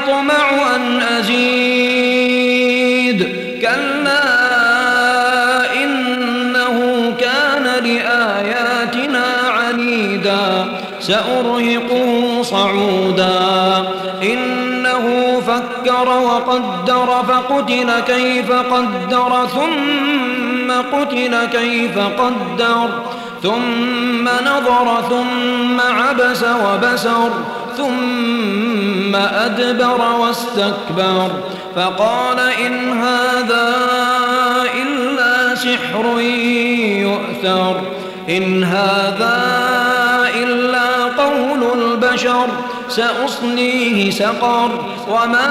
يطمع أن أزيد. كلا إنه كان لآياتنا عنيدا. سأرهقه صعودا. إنه فكر وقدر فقتل كيف قدر ثم قتل كيف قدر ثم نظر ثم عبس وبسر. ثم أدبر واستكبر فقال إن هذا إلا سحر يؤثر إن هذا إلا قول البشر سأصليه سقر وما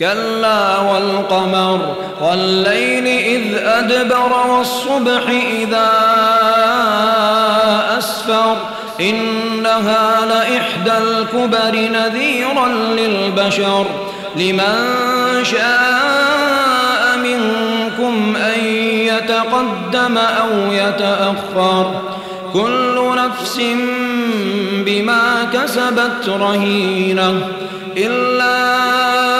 كلا والقمر والليل إذ أدبر والصبح إذا أسفر إنها لإحدى الكبر نذيرا للبشر لمن شاء منكم أن يتقدم أو يتأخر كل نفس بما كسبت رهينة إلا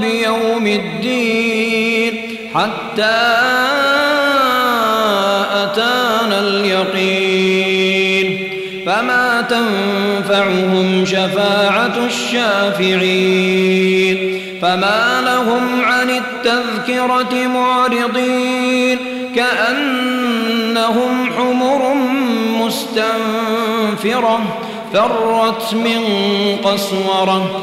بيوم الدين حتى أتانا اليقين فما تنفعهم شفاعة الشافعين فما لهم عن التذكرة معرضين كأنهم حمر مستنفرة فرت من قسورة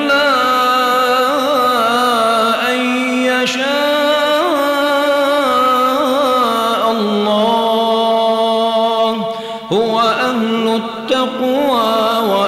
التقوى وأهل